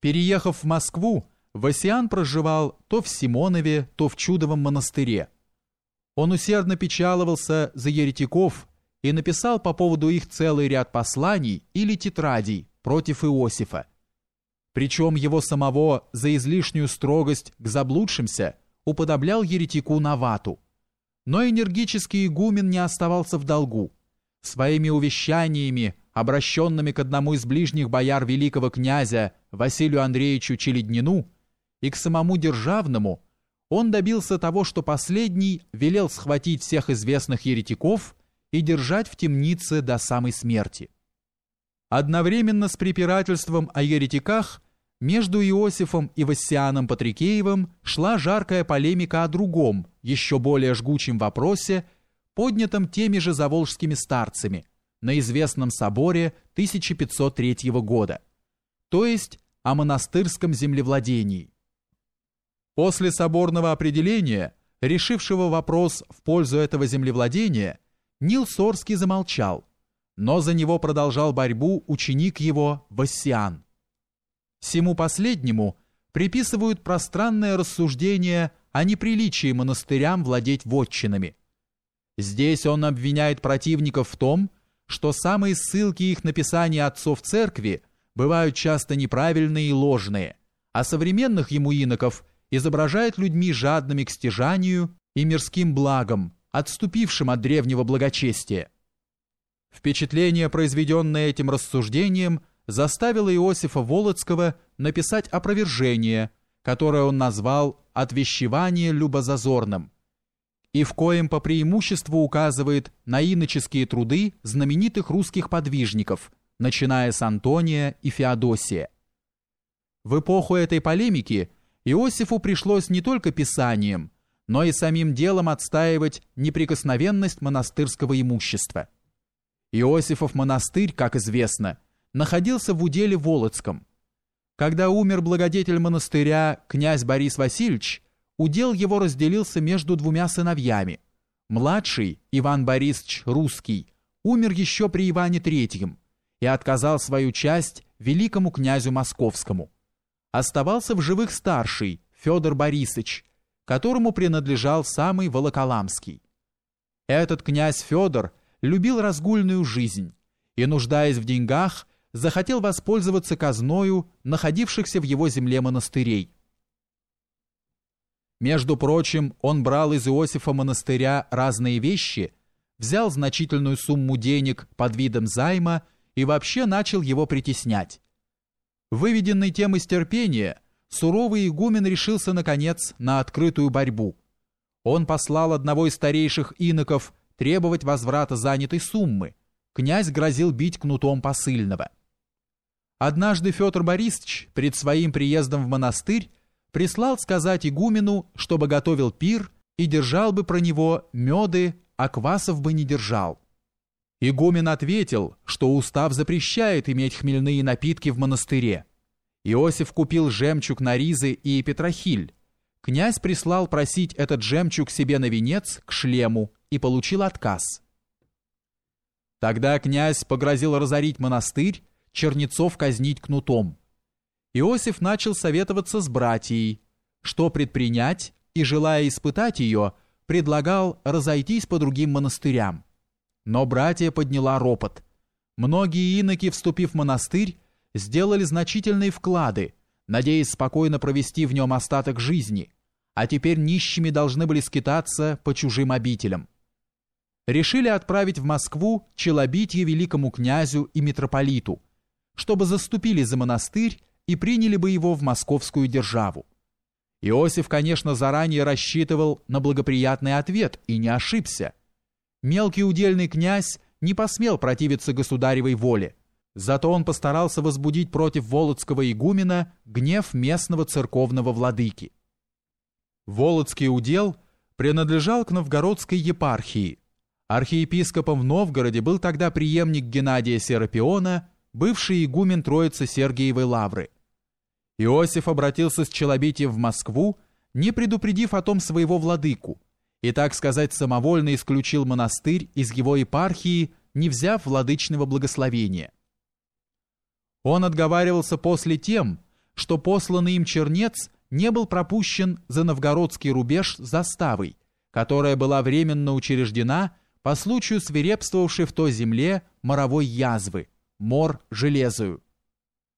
Переехав в Москву, Васиан проживал то в Симонове, то в Чудовом монастыре. Он усердно печаловался за еретиков и написал по поводу их целый ряд посланий или тетрадей против Иосифа. Причем его самого за излишнюю строгость к заблудшимся уподоблял еретику Навату. Но энергический игумен не оставался в долгу. Своими увещаниями, обращенными к одному из ближних бояр великого князя Василию Андреевичу Челеднину и к самому Державному, он добился того, что последний велел схватить всех известных еретиков и держать в темнице до самой смерти. Одновременно с препирательством о еретиках между Иосифом и Вассианом Патрикеевым шла жаркая полемика о другом, еще более жгучем вопросе, поднятом теми же заволжскими старцами на известном соборе 1503 года, то есть о монастырском землевладении. После соборного определения, решившего вопрос в пользу этого землевладения, Нил Сорский замолчал, но за него продолжал борьбу ученик его Вассиан. Всему последнему приписывают пространное рассуждение о неприличии монастырям владеть вотчинами. Здесь он обвиняет противников в том, что самые ссылки их на писание отцов церкви бывают часто неправильные и ложные, а современных ему иноков изображает людьми жадными к стяжанию и мирским благам, отступившим от древнего благочестия. Впечатление, произведенное этим рассуждением, заставило Иосифа Волоцкого написать опровержение, которое он назвал «отвещевание любозазорным», и в коем по преимуществу указывает на иноческие труды знаменитых русских подвижников, начиная с Антония и Феодосия. В эпоху этой полемики Иосифу пришлось не только писанием, но и самим делом отстаивать неприкосновенность монастырского имущества. Иосифов монастырь, как известно, находился в уделе Волоцком. Когда умер благодетель монастыря князь Борис Васильевич, удел его разделился между двумя сыновьями. Младший, Иван Борисович Русский, умер еще при Иване III и отказал свою часть великому князю Московскому. Оставался в живых старший, Федор Борисович, которому принадлежал самый Волоколамский. Этот князь Федор любил разгульную жизнь и, нуждаясь в деньгах, захотел воспользоваться казною находившихся в его земле монастырей. Между прочим, он брал из Иосифа монастыря разные вещи, взял значительную сумму денег под видом займа и вообще начал его притеснять. Выведенный тем из терпения, суровый игумен решился, наконец, на открытую борьбу. Он послал одного из старейших иноков требовать возврата занятой суммы. Князь грозил бить кнутом посыльного. Однажды Федор Борисович перед своим приездом в монастырь прислал сказать игумену, чтобы готовил пир и держал бы про него меды, а квасов бы не держал. Игумен ответил, что устав запрещает иметь хмельные напитки в монастыре. Иосиф купил жемчуг на ризы и петрохиль. Князь прислал просить этот жемчуг себе на венец, к шлему, и получил отказ. Тогда князь погрозил разорить монастырь Чернецов казнить кнутом. Иосиф начал советоваться с братьей, что предпринять, и, желая испытать ее, предлагал разойтись по другим монастырям. Но братья подняла ропот. Многие иноки, вступив в монастырь, сделали значительные вклады, надеясь спокойно провести в нем остаток жизни, а теперь нищими должны были скитаться по чужим обителям. Решили отправить в Москву челобитие великому князю и митрополиту – чтобы заступили за монастырь и приняли бы его в московскую державу. Иосиф, конечно, заранее рассчитывал на благоприятный ответ и не ошибся. Мелкий удельный князь не посмел противиться государевой воле, зато он постарался возбудить против Володского игумена гнев местного церковного владыки. Володский удел принадлежал к новгородской епархии. Архиепископом в Новгороде был тогда преемник Геннадия Серапиона бывший игумен Троицы Сергиевой Лавры. Иосиф обратился с челобитием в Москву, не предупредив о том своего владыку, и, так сказать, самовольно исключил монастырь из его епархии, не взяв владычного благословения. Он отговаривался после тем, что посланный им чернец не был пропущен за новгородский рубеж заставой, которая была временно учреждена по случаю свирепствовавшей в той земле моровой язвы, мор железою,